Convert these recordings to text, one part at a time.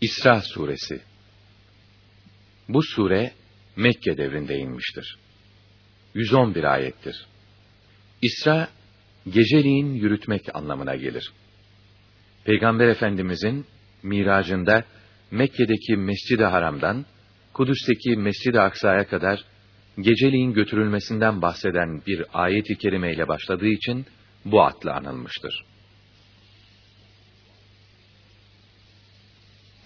İsra suresi Bu sure Mekke devrinde inmiştir. 111 ayettir. İsra geceliğin yürütmek anlamına gelir. Peygamber Efendimizin miracında Mekke'deki Mescid-i Haram'dan Kudüs'teki Mescid-i Aksa'ya kadar geceliğin götürülmesinden bahseden bir ayet-i kerimeyle başladığı için bu adla anılmıştır.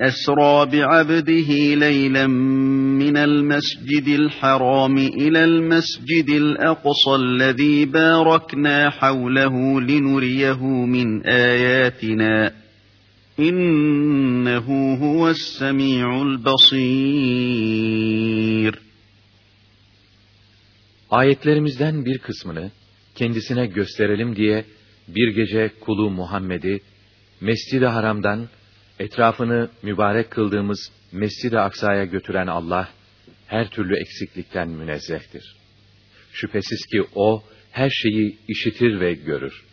أسرى بعبده ليلا من المسجد الحرام إلى المسجد الأقصى الذي باركنا حوله لنريه من آياتنا إنه هو السميع البصير Ayetlerimizden bir kısmını kendisine gösterelim diye bir gece kulu Muhammed'i Mescid-i Haram'dan etrafını mübarek kıldığımız Mescid-i Aksa'ya götüren Allah, her türlü eksiklikten münezzehtir. Şüphesiz ki O, her şeyi işitir ve görür.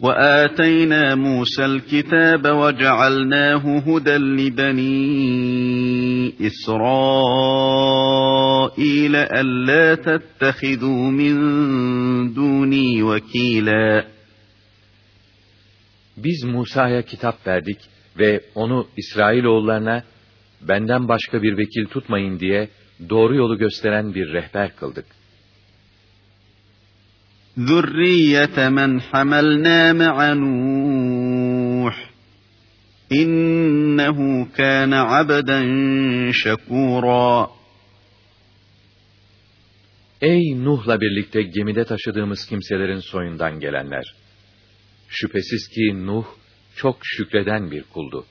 وَآتَيْنَا مُوسَى الْكِتَابَ وَجَعَلْنَاهُ هُدًى لِبَنِي إِسْرَائِيلَ أَلَّا تَتَّخِذُوا مِن دُونِي وَكِيلًا biz Musa'ya kitap verdik ve onu İsrailoğullarına benden başka bir vekil tutmayın diye doğru yolu gösteren bir rehber kıldık. Zürriyete men hamelnâ me'a İnnehu kâne abden şekûrâ. Ey Nuh'la birlikte gemide taşıdığımız kimselerin soyundan gelenler! Şüphesiz ki Nuh çok şükreden bir kuldu.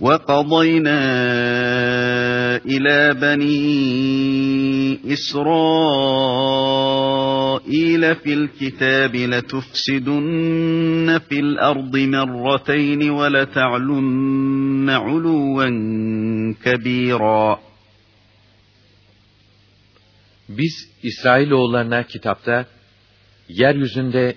وَقَضَيْنَا إِلَى بَنِي إِسْرَائِيلَ فِي الْكِتَابِ لَتُفْسِدُنَّ فِي الْأَرْضِ مَرَّتَيْنِ وَلَتَعْلُنَّ عُلُوًّا كَبِيرًا Biz İsrailoğullarına kitapta yeryüzünde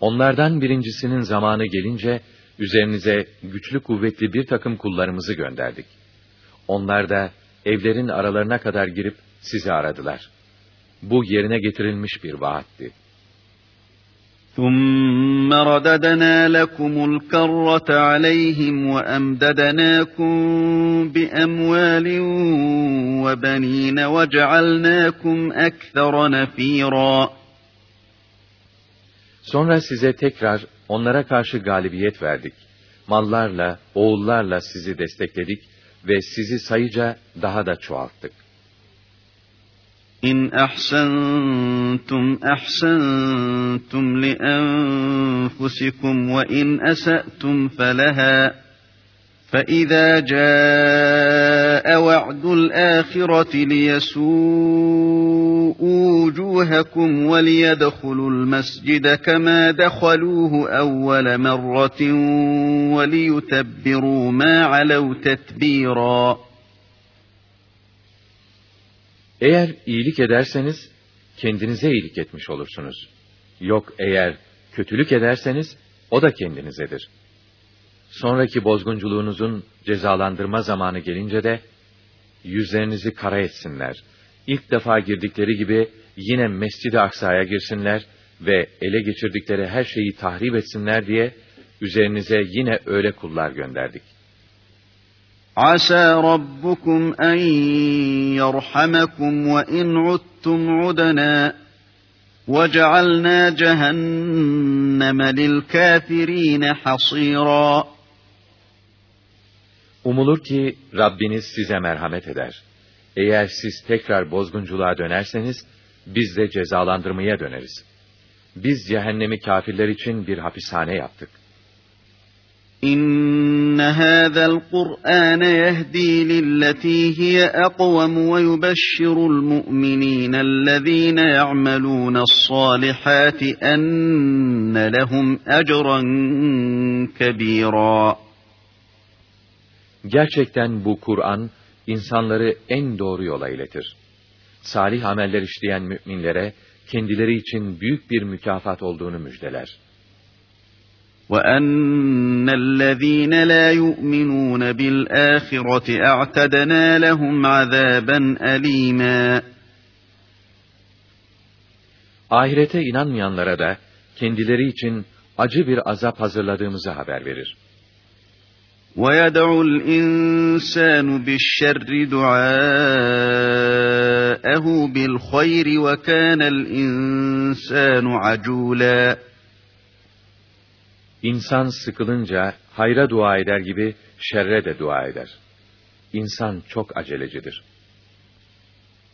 Onlardan birincisinin zamanı gelince, üzerinize güçlü kuvvetli bir takım kullarımızı gönderdik. Onlar da evlerin aralarına kadar girip sizi aradılar. Bu yerine getirilmiş bir vaatti. ثُمَّ رَدَدْنَا لَكُمُ الْكَرَّةَ عَلَيْهِمْ وَأَمْدَدْنَاكُمْ بِأَمْوَالٍ وَبَنِينَ وَجَعَلْنَاكُمْ أَكْثَرَ نَفِيرًا Sonra size tekrar onlara karşı galibiyet verdik. Mallarla, oğullarla sizi destekledik ve sizi sayıca daha da çoğalttık. İn ahsantum ahsantum li enfusikum ve in esa'tum felaha فَإِذَا جَاءَ وَعْدُ الْآخِرَةِ لِيَسُوءُوا وُجُوهَكُمْ وَلِيَدْخُلُوا الْمَسْجِدَ كَمَا دَخَلُوهُ أَوَّلَ مَرَّةٍ وَلِيُتَبِّرُوا مَا عَلَوْا تَتْبِيرًا Eğer iyilik ederseniz, kendinize iyilik etmiş olursunuz. Yok eğer kötülük ederseniz, o da kendinizedir. Sonraki bozgunculuğunuzun cezalandırma zamanı gelince de, yüzlerinizi kara etsinler. ilk defa girdikleri gibi yine Mescid-i Aksa'ya girsinler ve ele geçirdikleri her şeyi tahrip etsinler diye üzerinize yine öyle kullar gönderdik. Asa rabbukum en yerhamakum ve in uttum udana ve cealna cehenneme lil kafirine hasira. Umulur ki Rabbiniz size merhamet eder.'' Eğer siz tekrar bozgunculuğa dönerseniz, biz de cezalandırmaya döneriz. Biz cehennemi kafirler için bir hapishane yaptık. İnne hâzel Kur'an yehdi lilletî hiye ekvem ve yubeşşirul mu'minîne allazîne ya'melûnes salihâti enne lehum ecran kebîrâ. Gerçekten bu Kur'an, insanları en doğru yola iletir. Salih ameller işleyen müminlere, kendileri için büyük bir mükafat olduğunu müjdeler. وَأَنَّ الَّذ۪ينَ لَا يُؤْمِنُونَ بِالْآخِرَةِ اَعْتَدَنَا لَهُمْ عَذَابًا أَل۪يمًا Ahirete inanmayanlara da kendileri için acı bir azap hazırladığımızı haber verir. وَيَدْعُ الْاِنْسَانُ بِالشَّرِّ دُعَاءَهُ بِالْخَيْرِ وَكَانَ الْاِنْسَانُ عَجُولًا İnsan sıkılınca hayra dua eder gibi şerre de dua eder. İnsan çok acelecidir.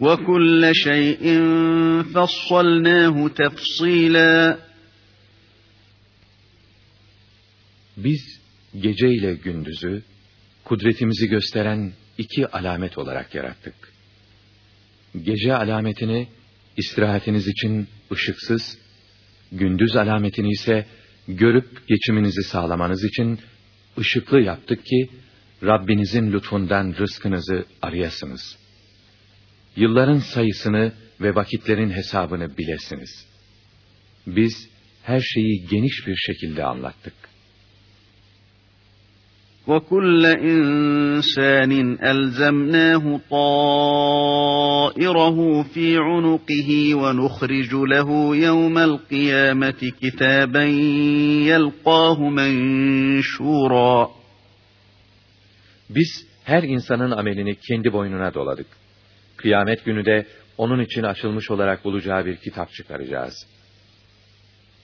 وَكُلَّ شَيْءٍ فَصَّلْنَاهُ تَفْصِيلًا Biz gece ile gündüzü kudretimizi gösteren iki alamet olarak yarattık. Gece alametini istirahatiniz için ışıksız, gündüz alametini ise görüp geçiminizi sağlamanız için ışıklı yaptık ki Rabbinizin lütfundan rızkınızı arayasınız. Yılların sayısını ve vakitlerin hesabını bilesiniz. Biz her şeyi geniş bir şekilde anlattık. وَكُلَّ إِنسَانٍ أَلْزَمْنَاهُ طَائِرَهُ فِي عُنُقِهِ وَنُخْرِجُ لَهُ يَوْمَ الْقِيَامَةِ كِتَابًا يَلْقَاهُ مَنْشُورًا Biz her insanın amelini kendi boynuna doladık. Kıyamet günü de onun için açılmış olarak bulacağı bir kitap çıkaracağız.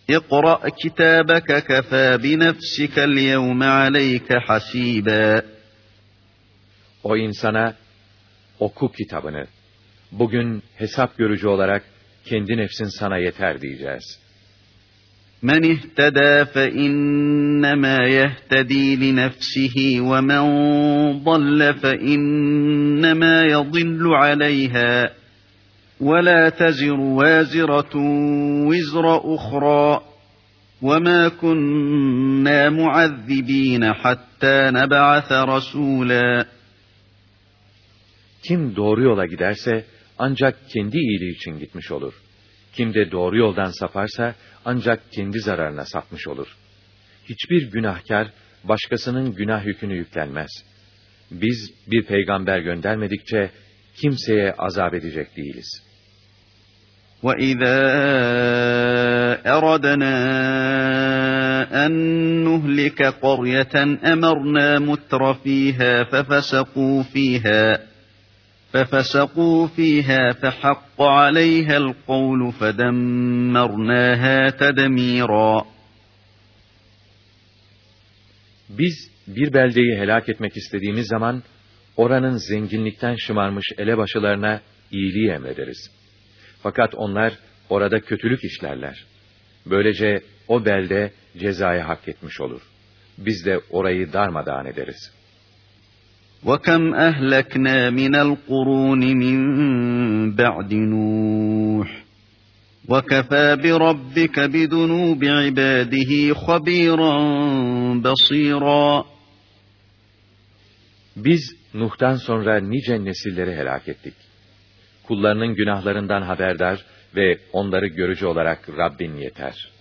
اقْرَأْ كِتَابَكَ كَفَى بِنَفْسِكَ الْيَوْمَ عَلَيْكَ حَسِيبًا O insana oku kitabını. Bugün hesap görücü olarak kendi nefsin sana yeter diyeceğiz. Men ihtedâ fe innemâ yehtedî li nefsihi ve men dalle fe innemâ yadillu aleyhâ ve lâ teziru vâziratun vizra uhrâ ve mâ kunnâ muazzibîne hattâ neba'ase. Kim doğru yola giderse ancak kendi iyiliği için gitmiş olur.'' Kim de doğru yoldan saparsa ancak kendi zararına sapmış olur. Hiçbir günahkar başkasının günah yükünü yüklenmez. Biz bir peygamber göndermedikçe kimseye azap edecek değiliz.'' وَإِذَا أَرَدْنَا أَن نُّهْلِكَ قَرْيَةً أَمَرْنَا مُتْرَ فِيهَا فَفَسَقُوا فِيهَا فَفَسَقُوا فِيهَا فَحَقَّ عَلَيْهَا الْقَوْلُ فَدَمَّرْنَاهَا تَدْمِيرًا Biz bir beldeyi helak etmek istediğimiz zaman, oranın zenginlikten şımarmış elebaşılarına iyiliği emrederiz. Fakat onlar orada kötülük işlerler. Böylece o belde cezayı hak etmiş olur. Biz de orayı darmadağın ederiz. وَكَمْ أَهْلَكْنَا مِنَ الْقُرُونِ مِنْ بَعْدِ نُوحٍ وَكَفَى بِرَبِّكَ بِذُنُوبِ عِبَادِهِ خَب۪يرًا بَص۪يرًا Biz Nuh'tan sonra nice nesilleri helak ettik. Kullarının günahlarından haberdar ve onları görücü olarak Rabbin yeter.''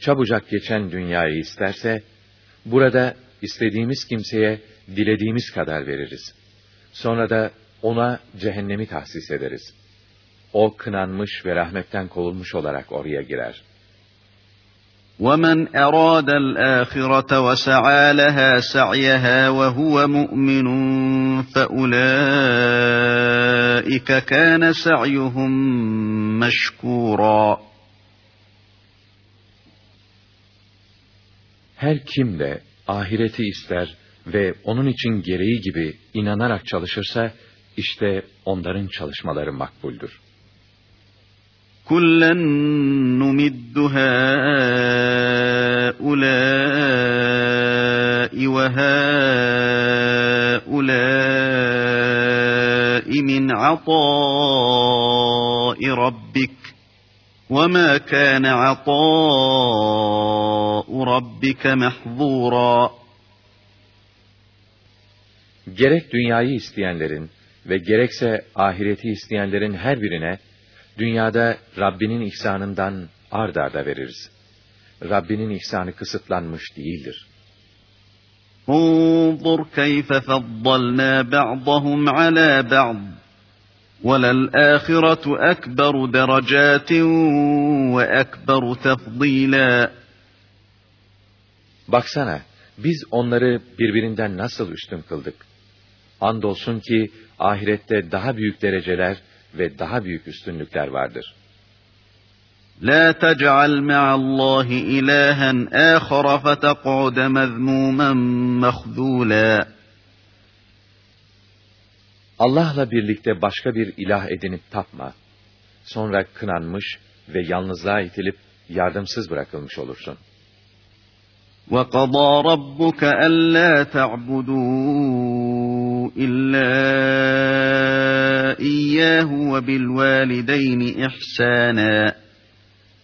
çabucak geçen dünyayı isterse, burada istediğimiz kimseye dilediğimiz kadar veririz. Sonra da ona cehennemi tahsis ederiz. O kınanmış ve rahmetten kovulmuş olarak oraya girer.'' وَمَنْ أَرَادَ الْآخِرَةَ وَسَعَى لَهَا سَعْيَهَا وَهُوَ مُؤْمِنٌ فَأُولَٰئِكَ كَانَ سَعْيُهُم مَّشْكُورًا her kim de ahireti ister ve onun için gereği gibi inanarak çalışırsa, işte onların çalışmaları makbuldür. Kullen numiddu haulâi ve haulâi min atâi وَمَا كَانَ عَطَاءُ رَبِّكَ مَحْظُورًا Gerek dünyayı isteyenlerin ve gerekse ahireti isteyenlerin her birine Dünyada Rabbinin ihsanından ard arda veririz. Rabbinin ihsanı kısıtlanmış değildir. انظر كيف فضلنا بعضهم على بعض وللآخرة أكبر درجات وأكبر تفضيلا Baksana, biz onları birbirinden nasıl üstün kıldık. Andolsun ki ahirette daha büyük dereceler ve daha büyük üstünlükler vardır. La tec'al ma'allahi ilahen âkhara feteq'ude mezmûmen mehzûlâ. Allah'la birlikte başka bir ilah edinip tapma. Sonra kınanmış ve yalnızlığa itilip yardımsız bırakılmış olursun. وَقَضَى رَبُّكَ أَلَّا تَعْبُدُوا إِلَّا إياه وبالوالدين إحسانا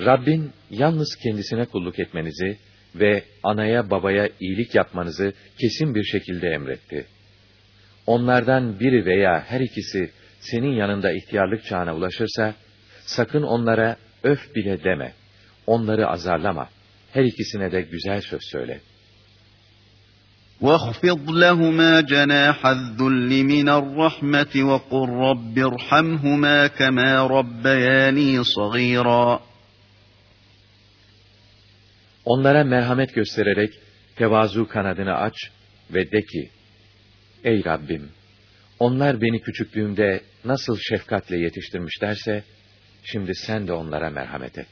Rabbin yalnız kendisine kulluk etmenizi ve anaya babaya iyilik yapmanızı kesin bir şekilde emretti. Onlardan biri veya her ikisi senin yanında ihtiyarlık çağına ulaşırsa, sakın onlara öf bile deme, onları azarlama, her ikisine de güzel söz söyle.'' وَاخْفِضْ لَهُمَا جَنَاحَ الذُّلِّ مِنَ الرَّحْمَةِ وَقُلْ رَبِّ ارْحَمْهُمَا كَمَا رَبَّيَانِي صَغِيرًا Onlara merhamet göstererek tevazu kanadını aç ve de ki, Ey Rabbim! Onlar beni küçüklüğümde nasıl şefkatle yetiştirmişlerse, şimdi sen de onlara merhamet et.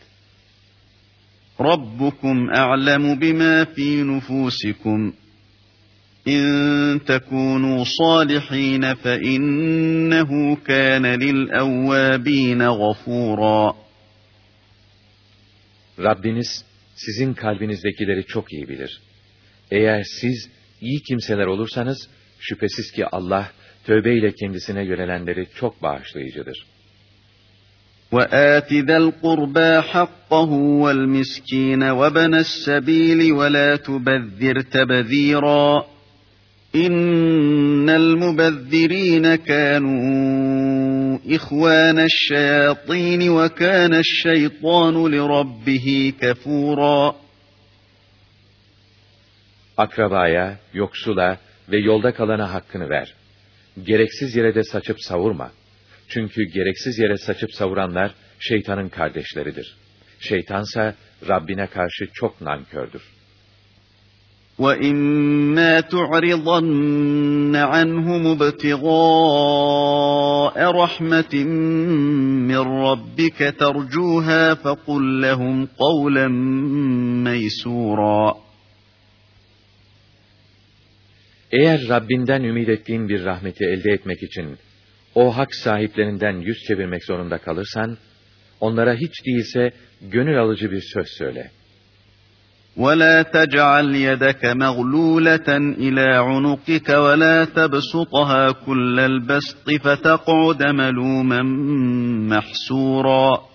Rabbukum a'lemu bima fi nufusikum. İn tekunu salihin fe innehu kana lil evvabin gafura. Rabbiniz sizin kalbinizdekileri çok iyi bilir. Eğer siz iyi kimseler olursanız şüphesiz ki Allah tövbe ile kendisine yönelenleri çok bağışlayıcıdır. وآت ذا القربى حقه والمسكين وبن السبيل ولا تبذر تبذيرا إن المبذرين كانوا إخوان الشياطين وكان الشيطان لربه كفورا Akrabaya, yoksula ve yolda kalana hakkını ver. Gereksiz yere de saçıp savurma. Çünkü gereksiz yere saçıp savuranlar şeytanın kardeşleridir. Şeytansa Rabbine karşı çok nankördür. وَإِمَّا تُعْرِضَنَّ عَنْهُمُ ابْتِغَاءَ رَحْمَةٍ مِّن رَّبِّكَ تَرْجُوهَا فَقُل لَّهُمْ قَوْلًا مَّيْسُورًا Eğer Rabbinden ümit ettiğin bir rahmeti elde etmek için o hak sahiplerinden yüz çevirmek zorunda kalırsan, onlara hiç değilse gönül alıcı bir söz söyle. وَلَا تَجْعَلْ يَدَكَ مَغْلُولَةً إِلَى عُنُقِكَ وَلَا تَبْسُطْهَا كُلَّ الْبَسْطِ فَتَقْعُدَ مَلُومًا مَحْسُورًا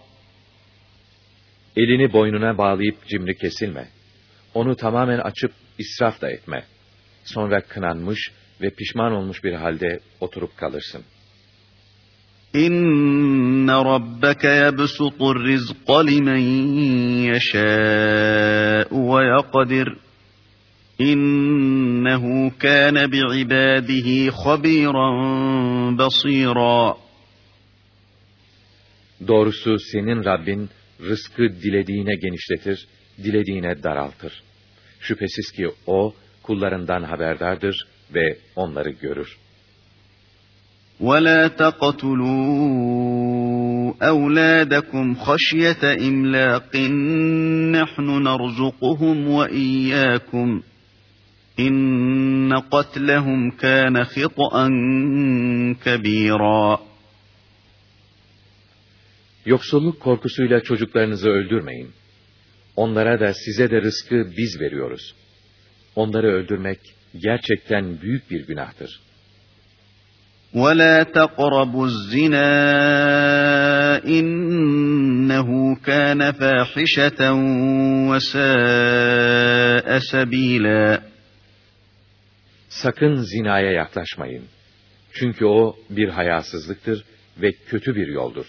Elini boynuna bağlayıp cimri kesilme. Onu tamamen açıp israf da etme. Sonra kınanmış ve pişman olmuş bir halde oturup kalırsın. İnne rabbeke yebsutur rizqa limen yeşâ'u ve yakdir. İnnehu kâne bi'ibâdihi habîran basîrâ. Doğrusu senin Rabbin rızkı dilediğine genişletir, dilediğine daraltır. Şüphesiz ki O, kullarından haberdardır ve onları görür. وَلَا تَقْتُلُوا أَوْلَادَكُمْ خَشْيَةَ إِمْلَاقٍ نَحْنُ نَرْزُقُهُمْ وَإِيَّاكُمْ إِنَّ قَتْلَهُمْ كَانَ خِطْئًا كَبِيرًا Yoksulluk korkusuyla çocuklarınızı öldürmeyin. Onlara da size de rızkı biz veriyoruz. Onları öldürmek gerçekten büyük bir günahtır. وَلَا تَقْرَبُوا الزِّنَا إِنَّهُ كَانَ فَاحِشَةً وَسَاءَ سَب۪يلًا Sakın zinaya yaklaşmayın. Çünkü o bir hayasızlıktır ve kötü bir yoldur.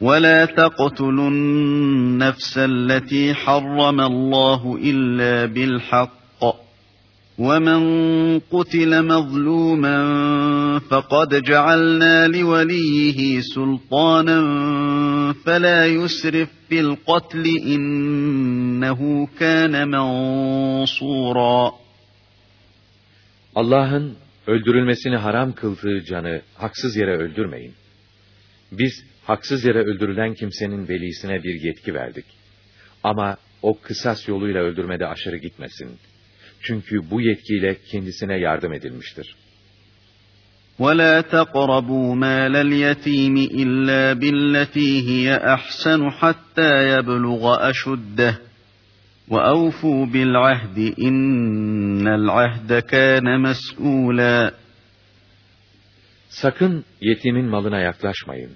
وَلَا تَقْتُلُوا النَّفْسَ الَّتِي حَرَّمَ اللّٰهُ إِلَّا بِالْحَقِّ وَمَنْ قُتِلَ مَظْلُومًا فَقَدْ جَعَلْنَا لِوَلِيِّهِ سُلْطَانًا فَلَا يُسْرِفْ فِي الْقَتْلِ إِنَّهُ كَانَ مَنْصُورًا Allah'ın öldürülmesini haram kıldığı canı haksız yere öldürmeyin. Biz haksız yere öldürülen kimsenin velisine bir yetki verdik. Ama o kısas yoluyla öldürmede aşırı gitmesin. Çünkü bu yetkiyle kendisine yardım edilmiştir. وَلَا تَقْرَبُوا مَالَ الْيَتِيمِ إِلَّا بِالَّتِي هِيَ أَحْسَنُ حَتَّى يَبْلُغَ أَشُدَّهُ وَأَوْفُوا بِالْعَهْدِ إِنَّ الْعَهْدَ كَانَ مَسْئُولًا Sakın yetimin malına yaklaşmayın.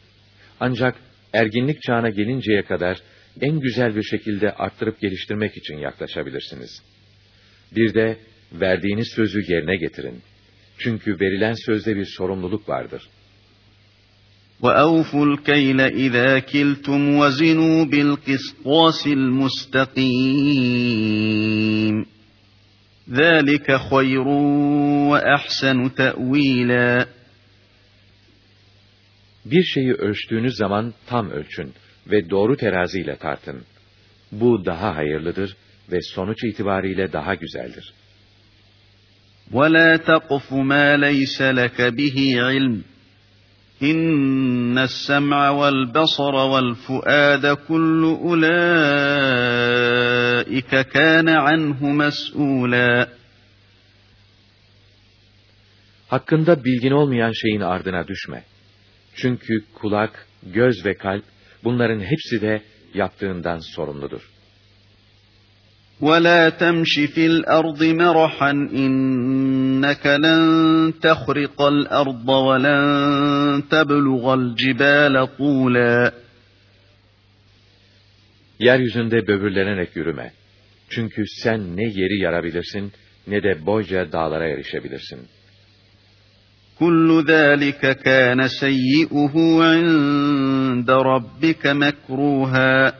Ancak erginlik çağına gelinceye kadar en güzel bir şekilde arttırıp geliştirmek için yaklaşabilirsiniz. Bir de verdiğiniz sözü yerine getirin. Çünkü verilen sözde bir sorumluluk vardır. وَأَوْفُوا الْكَيْلَ إِذَا كِلْتُمْ وَزِنُوا بِالْقِسْطَاسِ الْمُسْتَقِيمِ ذَٰلِكَ خَيْرٌ وَأَحْسَنُ تَأْوِيلًا Bir şeyi ölçtüğünüz zaman tam ölçün ve doğru teraziyle tartın. Bu daha hayırlıdır ve sonuç itibariyle daha güzeldir. وَلَا تَقْفُ مَا لَيْسَ لَكَ بِهِ عِلْمٍ اِنَّ السَّمْعَ وَالْبَصَرَ وَالْفُؤَادَ كُلُّ اُولَٰئِكَ كَانَ عَنْهُ مَسْئُولًا Hakkında bilgin olmayan şeyin ardına düşme. Çünkü kulak, göz ve kalp bunların hepsi de yaptığından sorumludur. وَلَا تَمْشِ فِي الْأَرْضِ مَرَحًا إِنَّكَ لَن تَخْرِقَ الْأَرْضَ وَلَن تَبْلُغَ الْجِبَالَ طُولًا Yeryüzünde böbürlenerek yürüme. Çünkü sen ne yeri yarabilirsin, ne de boyca dağlara erişebilirsin. كُلُّ ذَٰلِكَ كَانَ سَيِّئُهُ عِندَ رَبِّكَ مَكْرُوهًا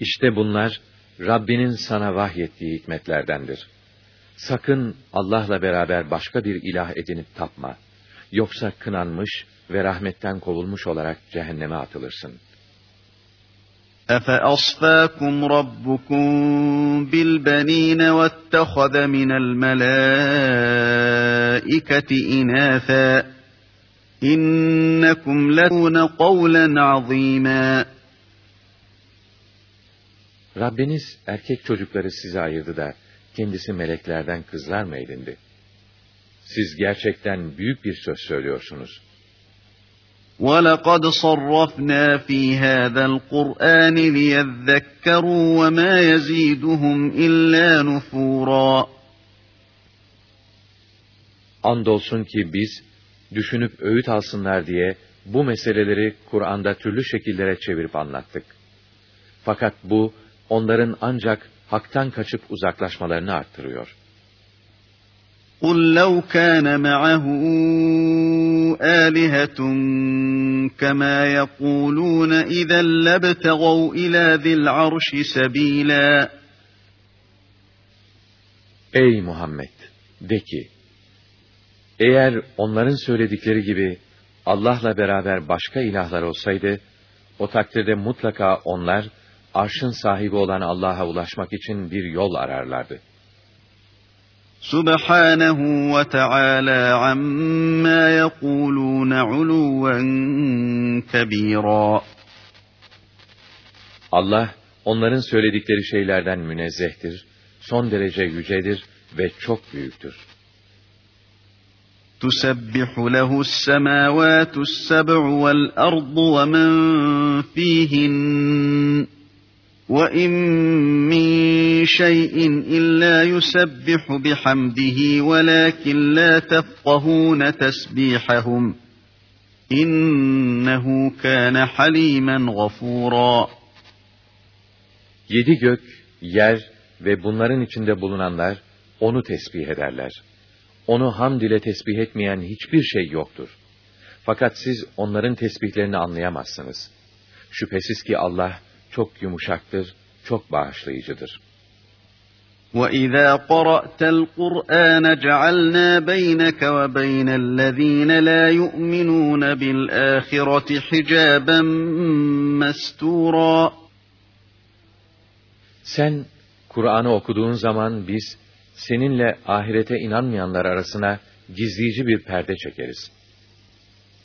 İşte bunlar Rabbinin sana vahyettiği hikmetlerdendir. Sakın Allah'la beraber başka bir ilah edinip tapma. Yoksa kınanmış ve rahmetten kovulmuş olarak cehenneme atılırsın. أَفَأَصْفَاكُمْ رَبُّكُمْ بِالْبَنِينَ وَاتَّخَذَ مِنَ الْمَلَائِكَةِ إِنَاثًا إِنَّكُمْ لَتُونَ قَوْلًا عَظِيمًا Rabbiniz erkek çocukları size ayırdı da kendisi meleklerden kızlar mı edindi? Siz gerçekten büyük bir söz söylüyorsunuz. وَلَقَدْ صَرَّفْنَا فِي هَذَا الْقُرْآنِ لِيَذَّكَّرُوا وَمَا يَزِيدُهُمْ إِلَّا نُفُورًا Andolsun ki biz, düşünüp öğüt alsınlar diye bu meseleleri Kur'an'da türlü şekillere çevirip anlattık. Fakat bu, onların ancak haktan kaçıp uzaklaşmalarını arttırıyor. قُلْ لَوْ كَانَ مَعَهُ آلِهَةٌ كَمَا يَقُولُونَ إِذًا لَابْتَغَوْا إِلَى ذِي الْعَرْشِ سَب۪يلًا Ey Muhammed! De ki, eğer onların söyledikleri gibi Allah'la beraber başka ilahlar olsaydı, o takdirde mutlaka onlar, arşın sahibi olan Allah'a ulaşmak için bir yol ararlardı. Subhanahu ve Teala amma yekulun uluven kebira. Allah onların söyledikleri şeylerden münezzehtir, son derece yücedir ve çok büyüktür. تسبح له السماوات السبع والأرض ومن فيهن وَإِن مِّن شَيْءٍ إِلَّا يُسَبِّحُ بِحَمْدِهِ وَلَكِن لَّا تَفْقَهُونَ تَسْبِيحَهُمْ إِنَّهُ كَانَ حَلِيمًا غَفُورًا Yedi gök, yer ve bunların içinde bulunanlar onu tesbih ederler. Onu hamd ile tesbih etmeyen hiçbir şey yoktur. Fakat siz onların tesbihlerini anlayamazsınız. Şüphesiz ki Allah çok yumuşaktır, çok bağışlayıcıdır. وَإِذَا قَرَأْتَ الْقُرْآنَ جَعَلْنَا بَيْنَكَ وَبَيْنَ الَّذ۪ينَ لَا يُؤْمِنُونَ بِالْآخِرَةِ حِجَابًا مَسْتُورًا Sen Kur'an'ı okuduğun zaman biz seninle ahirete inanmayanlar arasına gizleyici bir perde çekeriz.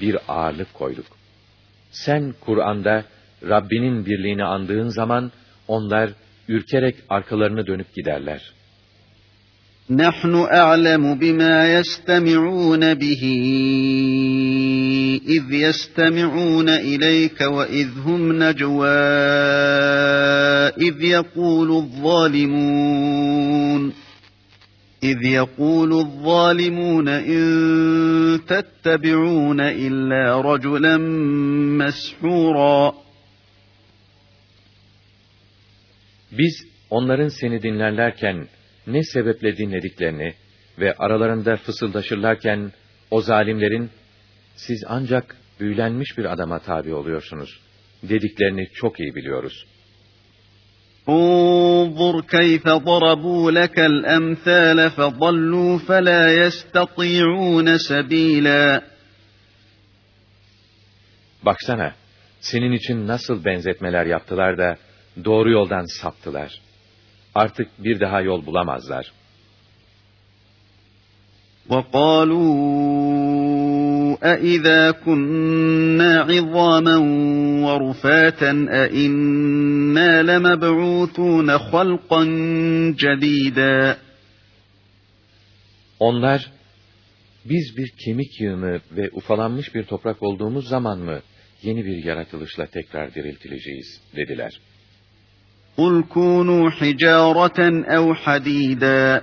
bir ağırlık koyduk. Sen Kur'an'da Rabbinin birliğini andığın zaman onlar ürkerek arkalarını dönüp giderler. نحن أعلم بما يستمعون به إذ يستمعون إليك وإذ هم نجوى إذ يقول الظالمون إذ يقول الظالمون إن تتبعون إلا رجلا مسحورا Biz onların seni dinlerlerken ne sebeple dinlediklerini ve aralarında fısıldaşırlarken o zalimlerin siz ancak büyülenmiş bir adama tabi oluyorsunuz dediklerini çok iyi biliyoruz.'' انظر كيف ضربوا لك الأمثال فضلوا فلا يستطيعون سبيلا Baksana, senin için nasıl benzetmeler yaptılar da doğru yoldan saptılar. Artık bir daha yol bulamazlar. وَقَالُوا أَإِذَا كُنَّا عِظَامًا وَرُفَاتًا أَإِنَّا لَمَبْعُوثُونَ خَلْقًا جَدِيدًا Onlar, biz bir kemik yığını ve ufalanmış bir toprak olduğumuz zaman mı yeni bir yaratılışla tekrar diriltileceğiz dediler. قُلْ كُونُوا حِجَارَةً اَوْ حَد۪يدًا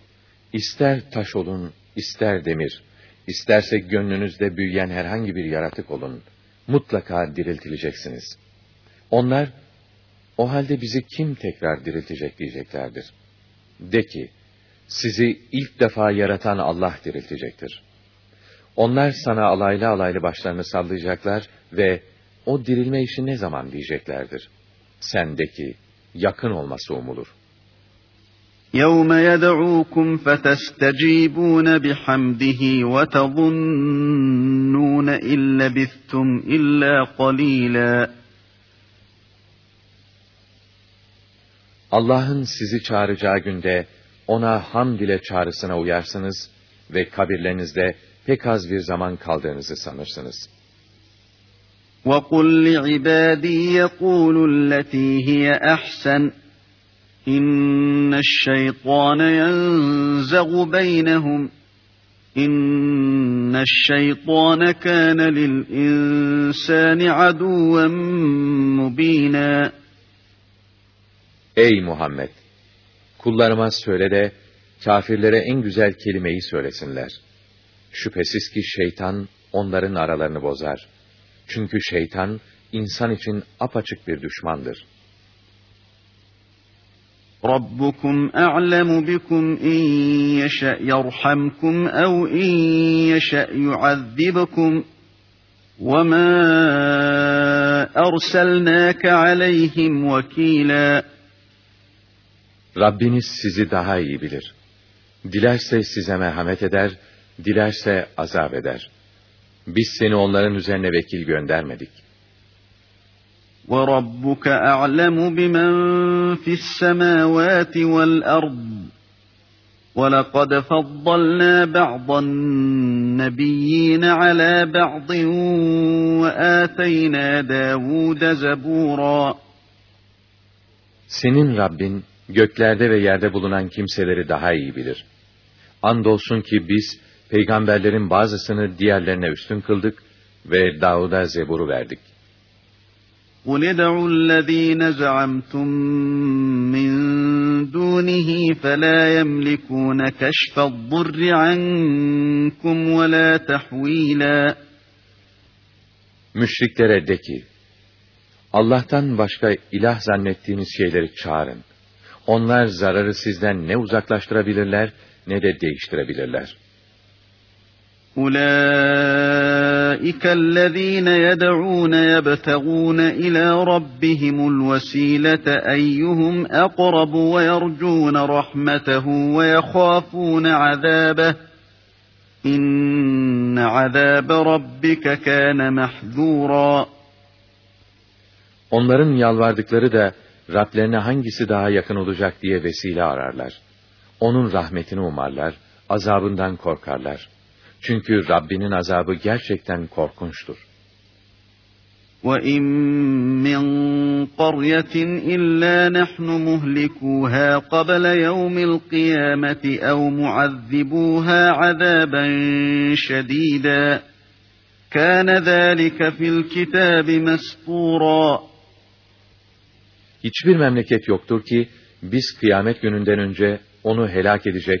ister taş olun, ister demir, isterse gönlünüzde büyüyen herhangi bir yaratık olun, mutlaka diriltileceksiniz. Onlar, o halde bizi kim tekrar diriltecek diyeceklerdir. De ki, sizi ilk defa yaratan Allah diriltecektir. Onlar sana alaylı alaylı başlarını sallayacaklar ve o dirilme işi ne zaman diyeceklerdir. Sen de ki, yakın olması umulur. يَوْمَ يَدْعُوكُمْ فَتَسْتَجِيبُونَ بِحَمْدِهِ وَتَظُنُّونَ إِنْ لَبِثْتُمْ إِلَّا قَلِيلًا Allah'ın sizi çağıracağı günde ona hamd ile çağrısına uyarsınız ve kabirlerinizde pek az bir zaman kaldığınızı sanırsınız. وَقُلْ لِعِبَادِي يَقُولُوا الَّتِي هِيَ أَحْسَنُ İnne şeytane yenzeğu beynehum. İnne şeytane kâne lil insâni aduven. Ey Muhammed! Kullarıma söyle de kafirlere en güzel kelimeyi söylesinler. Şüphesiz ki şeytan onların aralarını bozar. Çünkü şeytan insan için apaçık bir düşmandır.'' رَبُّكُمْ أَعْلَمُ بِكُمْ اِنْ يَشَأْ يَرْحَمْكُمْ اَوْ اِنْ يَشَأْ يُعَذِّبَكُمْ وَمَا أَرْسَلْنَاكَ عَلَيْهِمْ وَكِيلًا Rabbiniz sizi daha iyi bilir. Dilerse size merhamet eder, dilerse azap eder. Biz seni onların üzerine vekil göndermedik. وَرَبُّكَ أَعْلَمُ بِمَنْ فِي السَّمَاوَاتِ وَالْأَرْضِ وَلَقَدْ فَضَّلْنَا بَعْضَ النَّبِيِّينَ عَلَى بَعْضٍ وَآتَيْنَا دَاوُودَ زَبُورًا Senin Rabbin, göklerde ve yerde bulunan kimseleri daha iyi bilir. Andolsun ki biz, peygamberlerin bazısını diğerlerine üstün kıldık ve Davud'a zeburu verdik. قُلِ ادْعُوا الَّذ۪ينَ زَعَمْتُمْ مِنْ دُونِهِ فَلَا يَمْلِكُونَ كَشْفَ الضُّرِّ عَنْكُمْ وَلَا تَحْو۪يلًا Müşriklere de ki, Allah'tan başka ilah zannettiğiniz şeyleri çağırın. Onlar zararı sizden ne uzaklaştırabilirler ne de değiştirebilirler. أُولَٰئِكَ الَّذ۪ينَ يَدْعُونَ يَبْتَغُونَ إِلَى رَبِّهِمُ الْوَسِيلَةَ أَيُّهُمْ أَقْرَبُ وَيَرْجُونَ رَحْمَتَهُ وَيَخَافُونَ عَذَابَهُ إِنَّ عَذَابَ رَبِّكَ كَانَ مَحْذُورًا Onların yalvardıkları da Rablerine hangisi daha yakın olacak diye vesile ararlar. Onun rahmetini umarlar, azabından korkarlar. Çünkü Rabbinin azabı gerçekten korkunçtur. وَاِنْ مِنْ قَرْيَةٍ اِلَّا نَحْنُ مُهْلِكُوهَا قَبْلَ يَوْمِ الْقِيَامَةِ اَوْ مُعَذِّبُوهَا عَذَابًا شَد۪يدًا كَانَ ذَٰلِكَ فِي الْكِتَابِ مَسْطُورًا Hiçbir memleket yoktur ki, biz kıyamet gününden önce onu helak edecek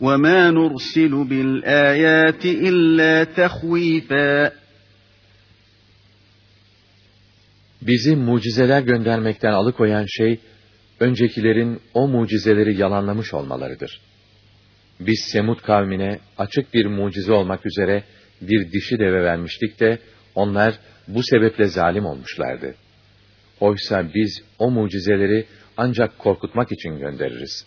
وما نرسل بالآيات إلا تخويفا Bizi mucizeler göndermekten alıkoyan şey, öncekilerin o mucizeleri yalanlamış olmalarıdır. Biz Semud kavmine açık bir mucize olmak üzere bir dişi deve vermiştik de, onlar bu sebeple zalim olmuşlardı. Oysa biz o mucizeleri ancak korkutmak için göndeririz.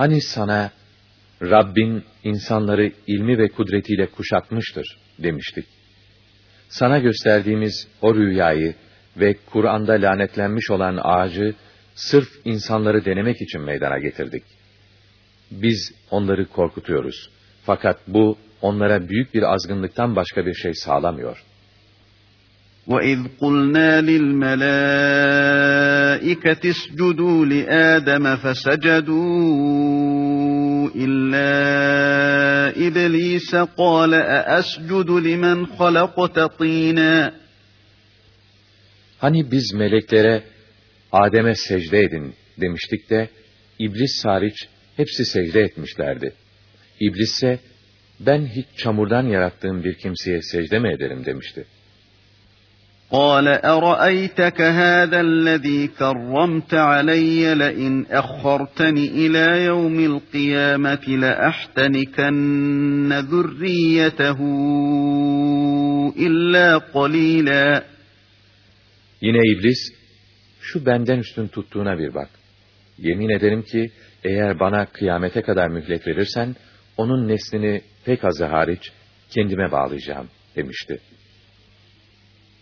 Hani sana Rabbin insanları ilmi ve kudretiyle kuşatmıştır demiştik. Sana gösterdiğimiz o rüyayı ve Kur'an'da lanetlenmiş olan ağacı sırf insanları denemek için meydana getirdik. Biz onları korkutuyoruz. Fakat bu onlara büyük bir azgınlıktan başka bir şey sağlamıyor. وَإِذْ قُلْنَا لِلْمَلَائِكَةِ اسْجُدُوا لِآدَمَ فَسَجَدُوا إلا إبليس قال أأسجد لمن خلقت طينا Hani biz meleklere Adem'e secde edin demiştik de İblis hariç hepsi secde etmişlerdi. İblis ise ben hiç çamurdan yarattığım bir kimseye secde mi ederim demişti. قال أرأيتك هذا الذي كرمت علي لئن أخرتني إلى يوم القيامة لأحتنكن ذريته إلا قليلا Yine iblis, şu benden üstün tuttuğuna bir bak. Yemin ederim ki, eğer bana kıyamete kadar mühlet verirsen, onun neslini pek azı hariç kendime bağlayacağım, demişti.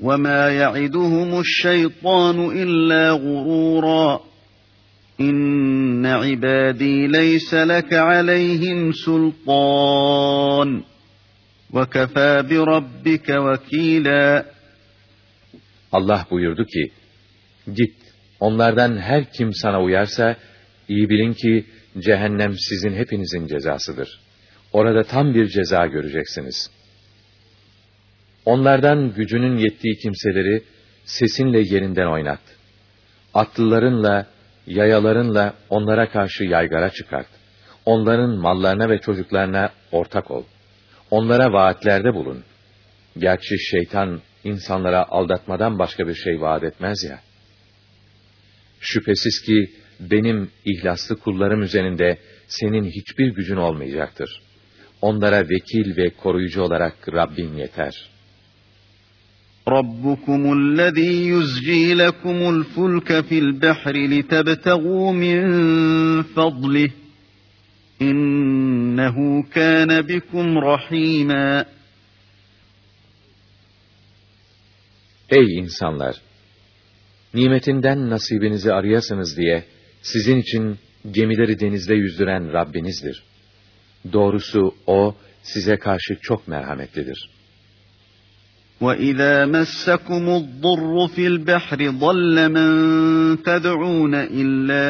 وَمَا يَعِدُهُمُ الشَّيْطَانُ إِلَّا غُرُورًا إِنَّ عِبَادِي لَيْسَ لَكَ عَلَيْهِمْ سُلْطَانٌ وَكَفَى بِرَبِّكَ وَكِيلًا Allah buyurdu ki, Git, onlardan her kim sana uyarsa, iyi bilin ki cehennem sizin hepinizin cezasıdır. Orada tam bir ceza göreceksiniz.'' Onlardan gücünün yettiği kimseleri sesinle yerinden oynat. Atlılarınla, yayalarınla onlara karşı yaygara çıkart. Onların mallarına ve çocuklarına ortak ol. Onlara vaatlerde bulun. Gerçi şeytan insanlara aldatmadan başka bir şey vaat etmez ya. Şüphesiz ki benim ihlaslı kullarım üzerinde senin hiçbir gücün olmayacaktır. Onlara vekil ve koruyucu olarak Rabbin yeter.'' ربكم الذي يزجي لكم الفلك في البحر لتبتغوا من فضله إنه كان بكم رحيما Ey insanlar! Nimetinden nasibinizi arayasınız diye sizin için gemileri denizde yüzdüren Rabbinizdir. Doğrusu O size karşı çok merhametlidir.'' وَإِذَا مَسَّكُمُ الضُّرُّ فِي الْبَحْرِ ضَلَّ مَن تَدْعُونَ إِلَّا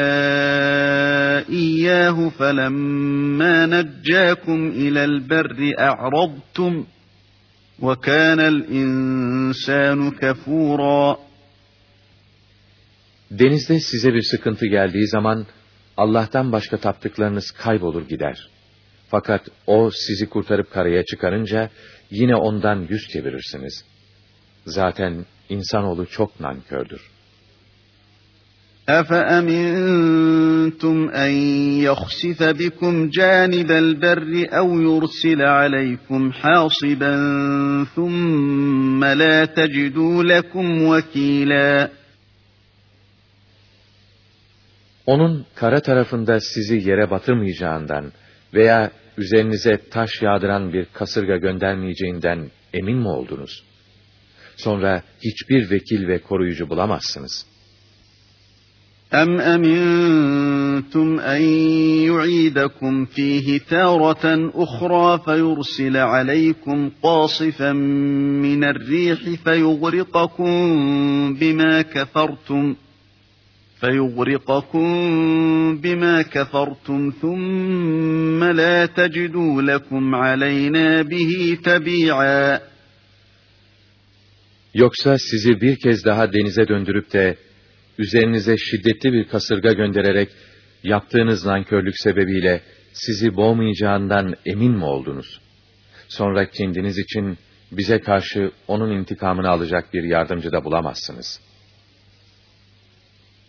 إِيَّاهُ فَلَمَّا نَجَّاكُمْ إِلَى الْبَرِّ أَعْرَضْتُمْ وَكَانَ الْإِنسَانُ كَفُورًا Denizde size bir sıkıntı geldiği zaman Allah'tan başka taptıklarınız kaybolur gider. Fakat o sizi kurtarıp karaya çıkarınca yine ondan yüz çevirirsiniz. Zaten insanoğlu çok nankördür. أَفَأَمِنْتُمْ أَنْ يَخْسِفَ بِكُمْ جَانِبَ الْبَرِّ أَوْ يُرْسِلَ عَلَيْكُمْ حَاصِبًا ثُمَّ لَا تَجِدُوا لَكُمْ وَكِيلًا Onun kara tarafında sizi yere batırmayacağından veya üzerinize taş yağdıran bir kasırga göndermeyeceğinden emin mi oldunuz? Sonra hiçbir vekil ve koruyucu bulamazsınız. أَمْ أَمِنْتُمْ أَنْ يُعِيدَكُمْ فِيهِ تَارَةً أُخْرَى فَيُرْسِلَ عَلَيْكُمْ قَاصِفًا مِنَ الرِّيحِ فَيُغْرِقَكُمْ بِمَا كَفَرْتُمْ ۗ فيغرقكم بما كفرتم ثم لا تجدوا لكم علينا به تبيعا Yoksa sizi bir kez daha denize döndürüp de üzerinize şiddetli bir kasırga göndererek yaptığınız nankörlük sebebiyle sizi boğmayacağından emin mi oldunuz? Sonra kendiniz için bize karşı onun intikamını alacak bir yardımcı da bulamazsınız.''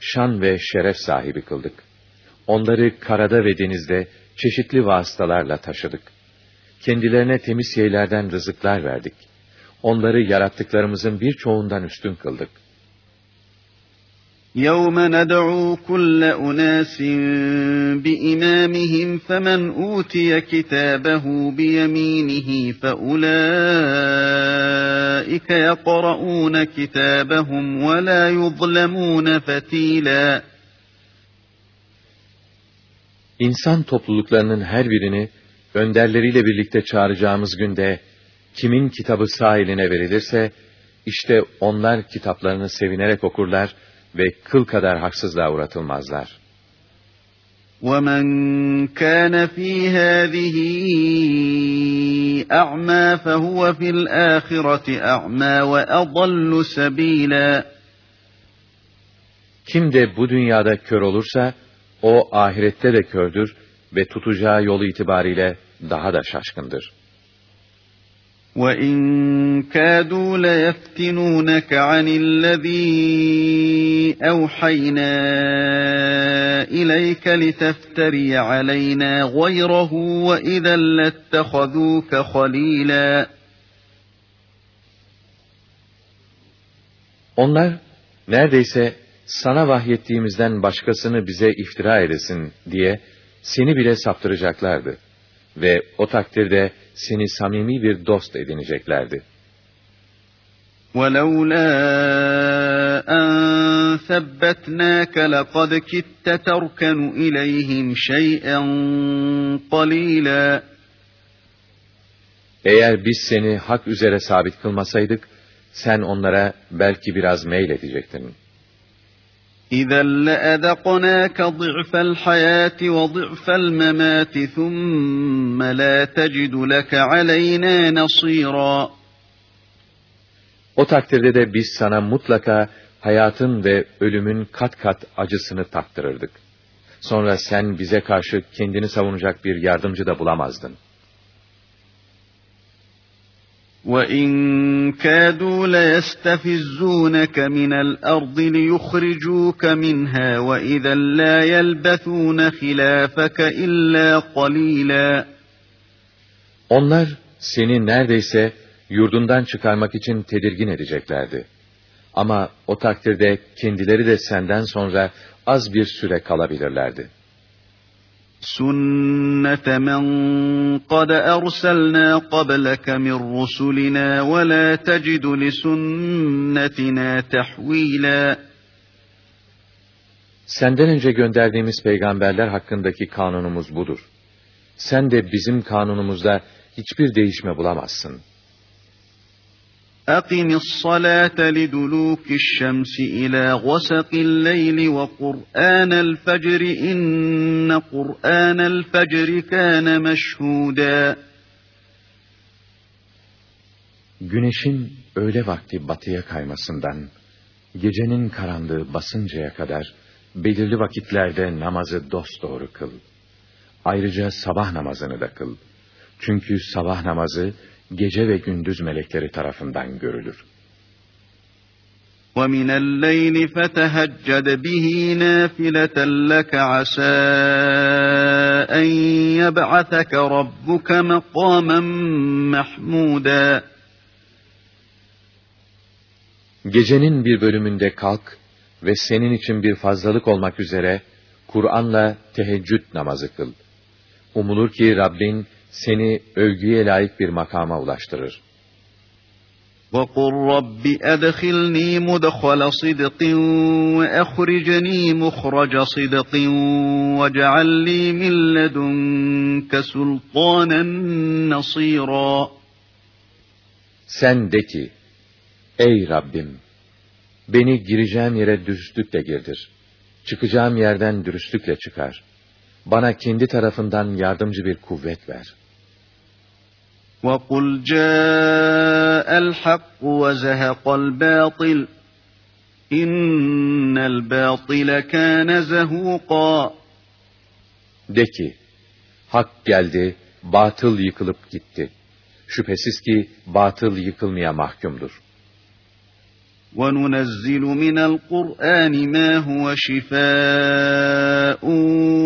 şan ve şeref sahibi kıldık. Onları karada ve denizde çeşitli vasıtalarla taşıdık. Kendilerine temiz şeylerden rızıklar verdik. Onları yarattıklarımızın birçoğundan üstün kıldık. يَوْمَ نَدْعُو كُلَّ أُنَاسٍ بِإِمَامِهِمْ فَمَنْ أُوتِيَ كِتَابَهُ بِيَمِينِهِ فَأُولَٰئِكَ يَقْرَؤُونَ كِتَابَهُمْ وَلَا يُظْلَمُونَ فَتِيلًا İnsan topluluklarının her birini önderleriyle birlikte çağıracağımız günde kimin kitabı sağ eline verilirse işte onlar kitaplarını sevinerek okurlar ve kıl kadar haksızlığa uğratılmazlar. وَمَنْ كَانَ فِي هَذِهِ أَعْمَى فَهُوَ فِي الْآخِرَةِ أَعْمَى وَأَضَلُّ سَب۪يلًا Kim de bu dünyada kör olursa, o ahirette de kördür ve tutacağı yolu itibariyle daha da şaşkındır. وَإِن كَادُوا لَيَفْتِنُونَكَ عَنِ الَّذِي أَوْحَيْنَا إِلَيْكَ لِتَفْتَرِيَ عَلَيْنَا غَيْرَهُ وَإِذًا لَاتَّخَذُوكَ خَلِيلًا Onlar neredeyse sana vahyettiğimizden başkasını bize iftira edesin diye seni bile saptıracaklardı. Ve o takdirde seni samimi bir dost edineceklerdi. وَلَوْلَا أَنْ ثَبَّتْنَاكَ لَقَدْ كِدْتَ تَرْكَنُ إِلَيْهِمْ شَيْئًا قَلِيلًا Eğer biz seni hak üzere sabit kılmasaydık, sen onlara belki biraz meyledecektin. اِذَا لَأَذَقْنَاكَ ضِعْفَ الْحَيَاةِ وَضِعْفَ الْمَمَاتِ ثُمَّ لَا تَجِدُ لَكَ عَلَيْنَا نَصِيرًا O takdirde de biz sana mutlaka hayatın ve ölümün kat kat acısını tattırırdık. Sonra sen bize karşı kendini savunacak bir yardımcı da bulamazdın.'' وَإِن كَادُوا لَيَسْتَفِزُّونَكَ مِنَ الْأَرْضِ لِيُخْرِجُوكَ مِنْهَا وَإِذًا لَّا يَلْبَثُونَ خِلَافَكَ إِلَّا قَلِيلًا Onlar seni neredeyse yurdundan çıkarmak için tedirgin edeceklerdi. Ama o takdirde kendileri de senden sonra az bir süre kalabilirlerdi. سُنَّةَ مَنْ قَدْ أَرْسَلْنَا قَبْلَكَ مِنْ رُسُلِنَا وَلَا تَجِدُ لِسُنَّتِنَا تَحْوِيلًا Senden önce gönderdiğimiz peygamberler hakkındaki kanunumuz budur. Sen de bizim kanunumuzda hiçbir değişme bulamazsın. أقم الصلاة لدلوك الشمس إلى غسق الليل وقرآن الفجر إن قرآن الفجر كان مشهودا Güneşin öğle vakti batıya kaymasından, gecenin karanlığı basıncaya kadar belirli vakitlerde namazı dosdoğru kıl. Ayrıca sabah namazını da kıl. Çünkü sabah namazı gece ve gündüz melekleri tarafından görülür. وَمِنَ اللَّيْلِ فَتَهَجَّدْ بِهِ نَافِلَةً لَكَ عَسَىٰ أَن يَبْعَثَكَ رَبُّكَ مَقَامًا مَحْمُودًا Gecenin bir bölümünde kalk ve senin için bir fazlalık olmak üzere Kur'an'la teheccüd namazı kıl. Umulur ki Rabbin seni övgüye layık bir makama ulaştırır. وَقُلْ رَبِّ أَدْخِلْنِي مُدْخَلَ صِدْقٍ وَأَخْرِجْنِي مُخْرَجَ صِدْقٍ وَاجْعَلْ لِي مِنْ لَدُنْكَ سُلْطَانًا نَصِيرًا Sen de ki, ey Rabbim, beni gireceğim yere dürüstlükle girdir. Çıkacağım yerden dürüstlükle çıkar. Bana kendi tarafından yardımcı bir kuvvet ver.'' وَقُلْ جَاءَ الْحَقُّ وَزَهَقَ الْبَاطِلُ اِنَّ الْبَاطِلَ كَانَ زَهُوقًا De ki, hak geldi, batıl yıkılıp gitti. Şüphesiz ki batıl yıkılmaya mahkumdur. وَنُنَزِّلُ مِنَ الْقُرْآنِ مَا هُوَ شِفَاءٌ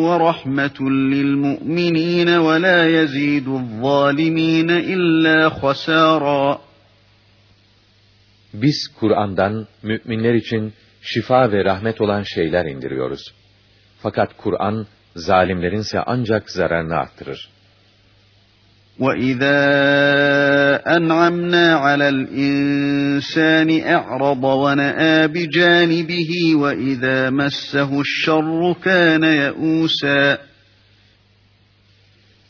وَرَحْمَةٌ لِلْمُؤْمِنِينَ وَلَا يَزِيدُ الظَّالِمِينَ إِلَّا خَسَارًا Biz Kur'an'dan müminler için şifa ve rahmet olan şeyler indiriyoruz. Fakat Kur'an zalimlerinse ancak zararını arttırır. وَإِذَا أَنْعَمْنَا عَلَى الْإِنْسَانِ أَعْرَضَ وَنَأَى بِجَانِبِهِ وَإِذَا مَسَّهُ الشَّرُّ كَانَ يَئُوسًا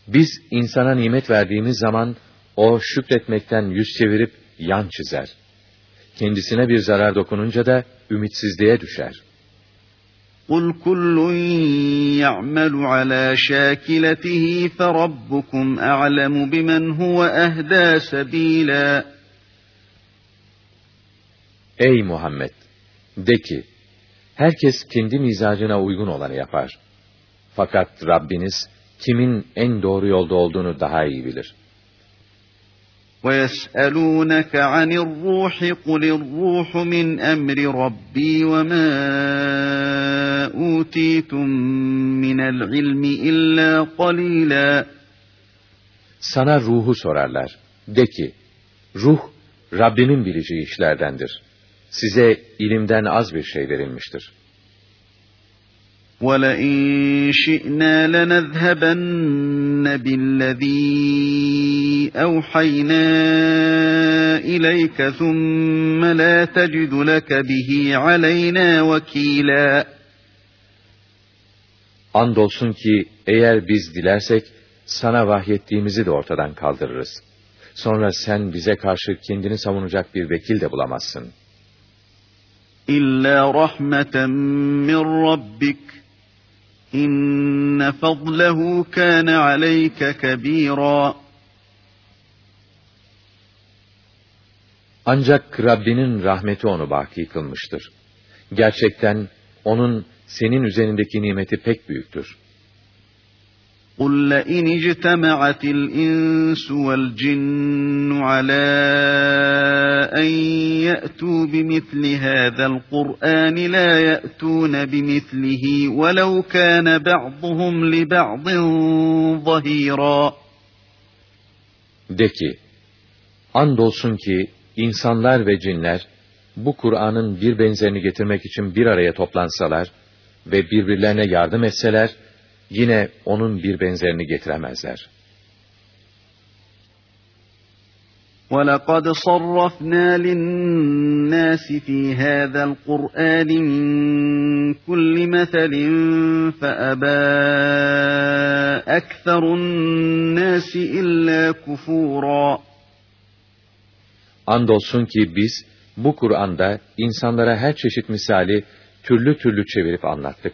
Biz insana nimet verdiğimiz zaman o şükretmekten yüz çevirip yan çizer. Kendisine bir zarar dokununca da ümitsizliğe düşer.'' قُلْ كُلٌّ يَعْمَلُ عَلَى شَاكِلَتِهِ فَرَبُّكُمْ أَعْلَمُ بِمَنْ هُوَ أَهْدَى سَب۪يلًا Ey Muhammed! De ki, herkes kendi mizacına uygun olanı yapar. Fakat Rabbiniz, kimin en doğru yolda olduğunu daha iyi bilir.'' وَيَسْأَلُونَكَ عَنِ الرُّوحِ قُلِ الرُّوحُ مِنْ أَمْرِ رَبِّي وَمَا أُوتِيتُم مِّنَ الْعِلْمِ إِلَّا قَلِيلًا Sana ruhu sorarlar. De ki, ruh, Rabbimin bileceği işlerdendir. Size ilimden az bir şey verilmiştir.'' وَلَئِن شِئْنَا لَنَذْهَبَنَّ بِالَّذ۪ي أَوْحَيْنَا إِلَيْكَ ثُمَّ لَا تَجِدُ لَكَ بِهِ عَلَيْنَا وَك۪يلًا Andolsun ki eğer biz dilersek sana vahyettiğimizi de ortadan kaldırırız. Sonra sen bize karşı kendini savunacak bir vekil de bulamazsın. İlla rahmeten min rabbik İnne fadlehu kâne aleyke kebîrâ. Ancak Rabbinin rahmeti onu baki kılmıştır. Gerçekten onun senin üzerindeki nimeti pek büyüktür. قُلْ لَئِنِ اجْتَمَعَتِ الْإِنسُ وَالْجِنُّ عَلَىٰ أَن يَأْتُوا بِمِثْلِ هَٰذَا الْقُرْآنِ لَا يَأْتُونَ بِمِثْلِهِ وَلَوْ كَانَ بَعْضُهُمْ لِبَعْضٍ ظَهِيرًا De ki, andolsun ki insanlar ve cinler bu Kur'an'ın bir benzerini getirmek için bir araya toplansalar ve birbirlerine yardım etseler, yine onun bir benzerini getiremezler. وَلَقَدْ صَرَّفْنَا لِلنَّاسِ فِي هَذَا الْقُرْآنِ مِنْ كُلِّ مَثَلٍ فَأَبَى أَكْثَرُ النَّاسِ إِلَّا كُفُورًا Andolsun ki biz bu Kur'an'da insanlara her çeşit misali türlü türlü çevirip anlattık.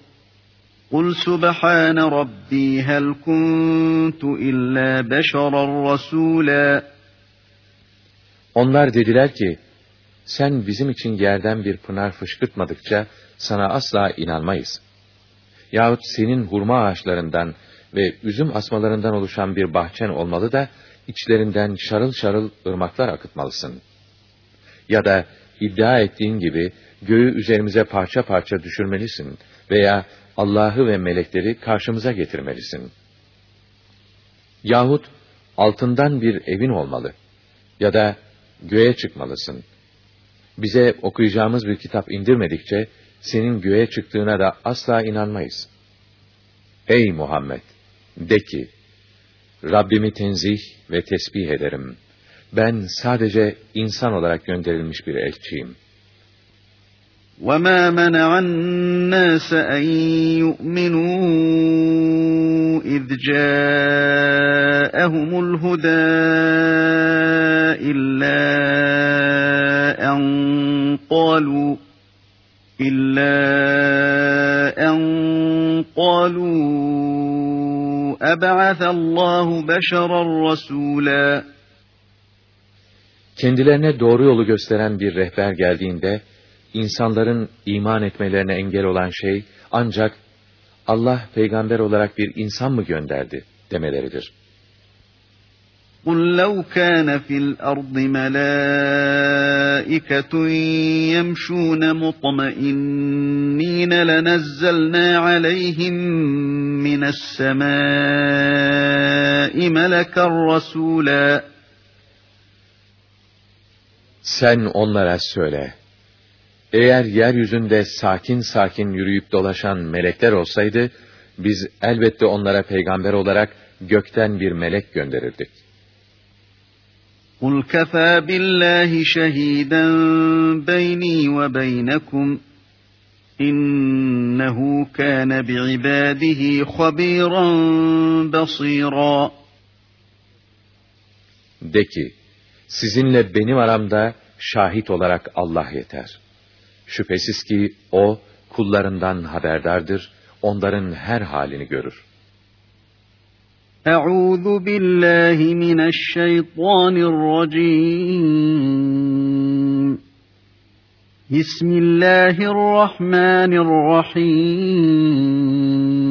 قُلْ سُبْحَانَ رَبِّي هَلْ كُنْتُ إِلَّا بَشَرًا رَسُولًا Onlar dediler ki, sen bizim için yerden bir pınar fışkırtmadıkça sana asla inanmayız. Yahut senin hurma ağaçlarından ve üzüm asmalarından oluşan bir bahçen olmalı da, içlerinden şarıl şarıl ırmaklar akıtmalısın. Ya da iddia ettiğin gibi göğü üzerimize parça parça düşürmelisin veya Allah'ı ve melekleri karşımıza getirmelisin. Yahut altından bir evin olmalı ya da göğe çıkmalısın. Bize okuyacağımız bir kitap indirmedikçe senin göğe çıktığına da asla inanmayız. Ey Muhammed! De ki, Rabbimi tenzih ve tesbih ederim. Ben sadece insan olarak gönderilmiş bir elçiyim.'' وَمَا مَنَعَ النَّاسَ أَن يُؤْمِنُوا إِذْ جَاءَهُمُ الْهُدَىٰ إِلَّا أَن قَالُوا إِلَّا أَن قَالُوا أَبَعَثَ اللّٰهُ بَشَرًا رَّسُولًا Kendilerine doğru yolu gösteren bir rehber geldiğinde, insanların iman etmelerine engel olan şey ancak Allah peygamber olarak bir insan mı gönderdi demeleridir. قُلْ لَوْ كَانَ فِي الْأَرْضِ مَلَائِكَةٌ يَمْشُونَ مُطْمَئِنِّينَ لَنَزَّلْنَا عَلَيْهِمْ مِنَ السَّمَاءِ مَلَكًا رَسُولًا Sen onlara söyle. Eğer yeryüzünde sakin sakin yürüyüp dolaşan melekler olsaydı, biz elbette onlara peygamber olarak gökten bir melek gönderirdik. قُلْ كَفَى بِاللّٰهِ شَهِيدًا بَيْنِي وَبَيْنَكُمْ إِنَّهُ كَانَ بِعِبَادِهِ خَبِيرًا بَصِيرًا De ki, sizinle benim aramda şahit olarak Allah yeter. Şüphesiz ki o kullarından haberdardır, onların her halini görür. Euzu billahi mineşşeytanirracim. Bismillahirrahmanirrahim.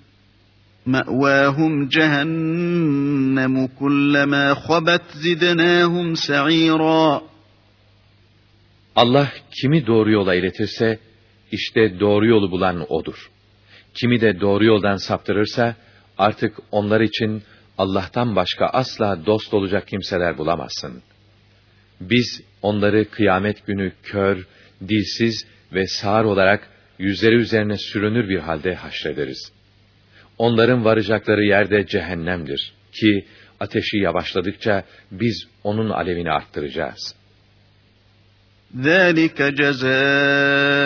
مَأْوَاهُمْ جَهَنَّمُ كُلَّمَا خَبَتْ زِدْنَاهُمْ سَعِيرًا Allah kimi doğru yola iletirse, işte doğru yolu bulan O'dur. Kimi de doğru yoldan saptırırsa, artık onlar için Allah'tan başka asla dost olacak kimseler bulamazsın. Biz onları kıyamet günü kör, dilsiz ve sağır olarak yüzleri üzerine sürünür bir halde haşrederiz. Onların varacakları yerde cehennemdir ki ateşi yavaşladıkça biz onun alevini arttıracağız. ذَٰلِكَ جَزَاؤُهُمْ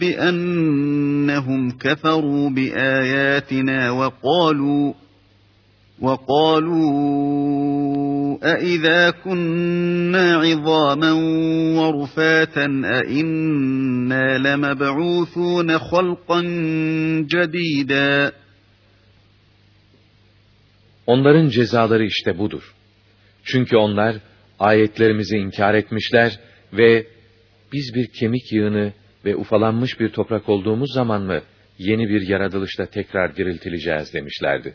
بِأَنَّهُمْ كَفَرُوا بِآيَاتِنَا وَقَالُوا وَقَالُوا أَإِذَا كُنَّا عِظَامًا وَرُفَاتًا أَإِنَّا لَمَبْعُوثُونَ خَلْقًا جَدِيدًا Onların cezaları işte budur. Çünkü onlar ayetlerimizi inkar etmişler ve biz bir kemik yığını ve ufalanmış bir toprak olduğumuz zaman mı yeni bir yaratılışla tekrar diriltileceğiz demişlerdi.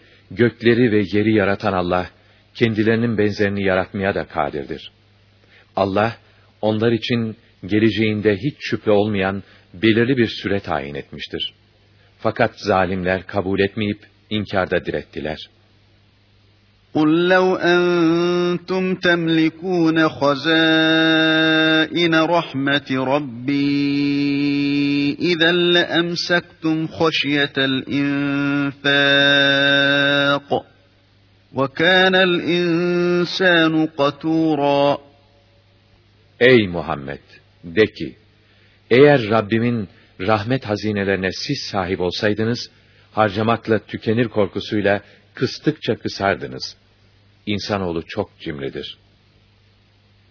gökleri ve yeri yaratan Allah kendilerinin benzerini yaratmaya da kadirdir. Allah onlar için geleceğinde hiç şüphe olmayan belirli bir süre tayin etmiştir. Fakat zalimler kabul etmeyip inkarda direttiler. قُلْ لَوْ أَنْتُمْ تَمْلِكُونَ خَزَائِنَ رَحْمَةِ رَبِّي إِذًا لَأَمْسَكْتُمْ خَشْيَةَ الْإِنْفَاقِ وَكَانَ الْإِنْسَانُ قَتُورًا Ey Muhammed! De ki, eğer Rabbimin rahmet hazinelerine siz sahip olsaydınız, harcamakla tükenir korkusuyla kıstıkça kısardınız. İnsanoğlu çok cimridir.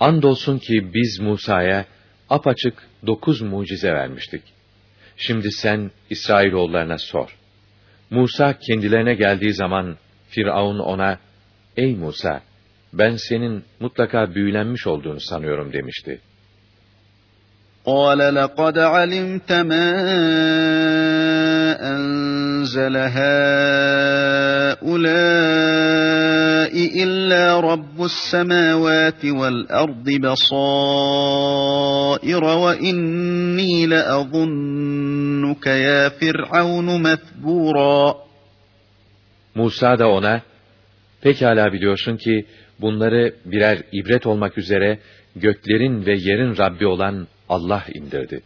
Andolsun ki biz Musa'ya apaçık dokuz mucize vermiştik. Şimdi sen İsrailoğullarına sor. Musa kendilerine geldiği zaman Firavun ona, Ey Musa, ben senin mutlaka büyülenmiş olduğunu sanıyorum demişti. قال لقد علمت ما أنزل هؤلاء إلا رب السماوات والأرض بصائر وإني لأظنك يا فرعون مثبورا Musa da ona, pekala biliyorsun ki bunları birer ibret olmak üzere göklerin ve yerin Rabbi olan Allah indirdi.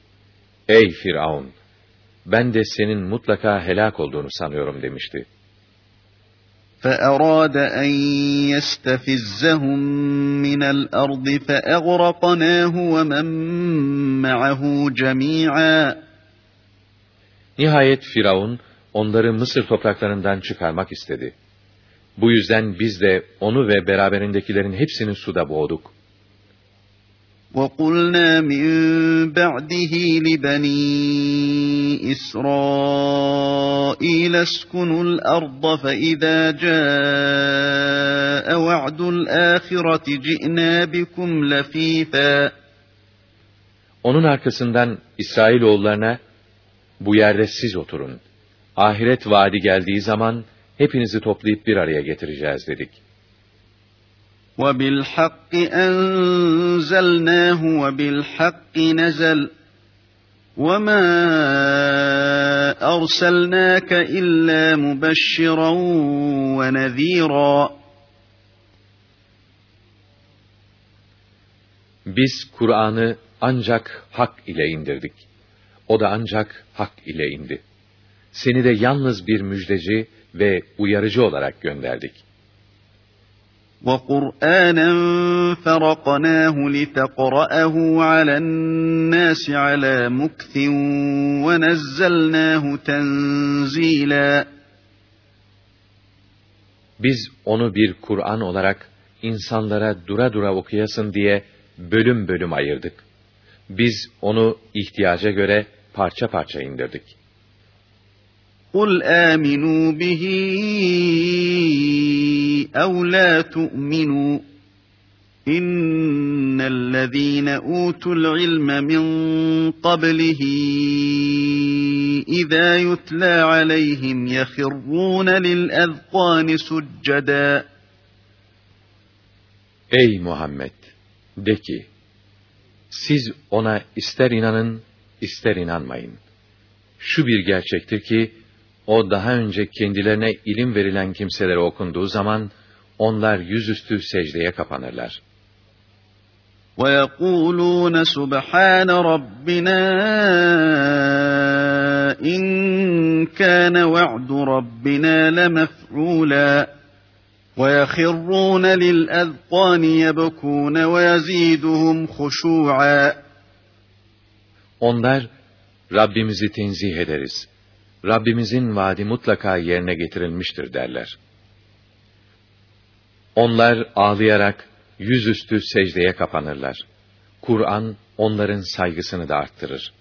Ey Firavun! Ben de senin mutlaka helak olduğunu sanıyorum demişti. فَأَرَادَ أَنْ يَسْتَفِزَّهُمْ مِنَ الْأَرْضِ فَأَغْرَقْنَاهُ وَمَنْ مَعَهُ جَمِيعًا Nihayet Firavun, onları Mısır topraklarından çıkarmak istedi. Bu yüzden biz de onu ve beraberindekilerin hepsini suda boğduk. وَقُلْنَا مِنْ بَعْدِهِ لِبَنِي إِسْرَائِيلَ اسْكُنُوا الْأَرْضَ فَإِذَا جَاءَ وَعْدُ الْآخِرَةِ جِئْنَا بِكُمْ لَفِيفًا Onun arkasından İsrailoğullarına, bu yerde siz oturun. Ahiret vaadi geldiği zaman, hepinizi toplayıp bir araya getireceğiz dedik. وَبِالْحَقِّ أَنزَلْنَاهُ وَبِالْحَقِّ نَزَلَ وَمَا أَرْسَلْنَاكَ إِلَّا مُبَشِّرًا وَنَذ۪يرًا Biz Kur'an'ı ancak hak ile indirdik. O da ancak hak ile indi. Seni de yalnız bir müjdeci ve uyarıcı olarak gönderdik. وَقُرْآنًا فَرَقْنَاهُ لِتَقْرَأَهُ عَلَى النَّاسِ عَلَى مُكْثٍ وَنَزَّلْنَاهُ تَنزِيلًا Biz onu bir Kur'an olarak insanlara dura dura okuyasın diye bölüm bölüm ayırdık. Biz onu ihtiyaca göre parça parça indirdik. قُلْ آمِنُوا بِهِ أَوْ لَا تُؤْمِنُوا إِنَّ الَّذ۪ينَ أُوتُوا الْعِلْمَ مِنْ قَبْلِهِ إِذَا يُتْلَى عَلَيْهِمْ يَخِرُّونَ لِلْأَذْقَانِ سُجَّدًا Ey Muhammed! De ki, siz ona ister inanın, ister inanmayın. Şu bir gerçektir ki, o daha önce kendilerine ilim verilen kimselere okunduğu zaman, onlar yüzüstü secdeye kapanırlar. وَيَقُولُونَ سُبْحَانَ رَبِّنَا إِنْ كَانَ وَعْدُ رَبِّنَا لَمَفْعُولًا وَيَخِرُّونَ لِلْأَذْقَانِ يَبْكُونَ وَيَزِيدُهُمْ خُشُوعًا Onlar, Rabbimizi tenzih ederiz. Rabbimizin vaadi mutlaka yerine getirilmiştir derler. Onlar ağlayarak yüzüstü secdeye kapanırlar. Kur'an onların saygısını da arttırır.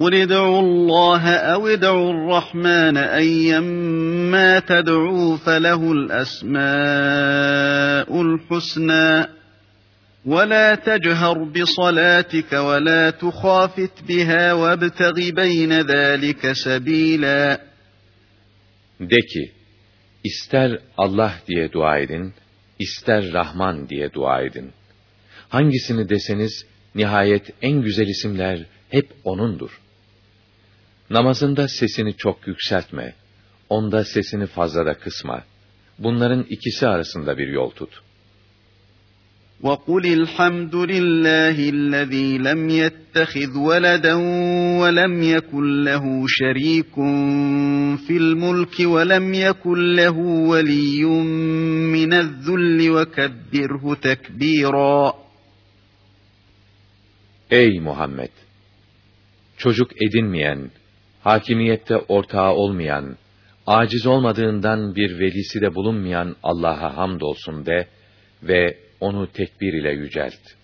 قُلِ ادْعُوا اللّٰهَ اَوْ ادْعُوا الرَّحْمَانَ اَيَّمَّا تَدْعُوا فَلَهُ الْأَسْمَاءُ الْحُسْنَى وَلَا تَجْهَرْ بِصَلَاتِكَ وَلَا تُخَافِتْ بِهَا وَابْتَغِ بَيْنَ ذَٰلِكَ سَب۪يلًا De ki, ister Allah diye dua edin, ister Rahman diye dua edin. Hangisini deseniz, nihayet en güzel isimler hep O'nundur. Namazında sesini çok yükseltme, onda sesini fazla da kısma. Bunların ikisi arasında bir yol tut.'' وَقُلِ الْحَمْدُ لِلَّهِ الَّذ۪ي لَمْ يَتَّخِذْ وَلَدًا وَلَمْ يَكُنْ لَهُ شَر۪يكٌ فِي الْمُلْكِ وَلَمْ يَكُنْ لَهُ وَلِيٌّ مِّنَ الذُّلِّ وَكَبِّرْهُ تَكْب۪يرًا Ey Muhammed! Çocuk edinmeyen, hakimiyette ortağı olmayan, aciz olmadığından bir velisi de bulunmayan Allah'a hamdolsun de ve onu tekbir ile yücelt.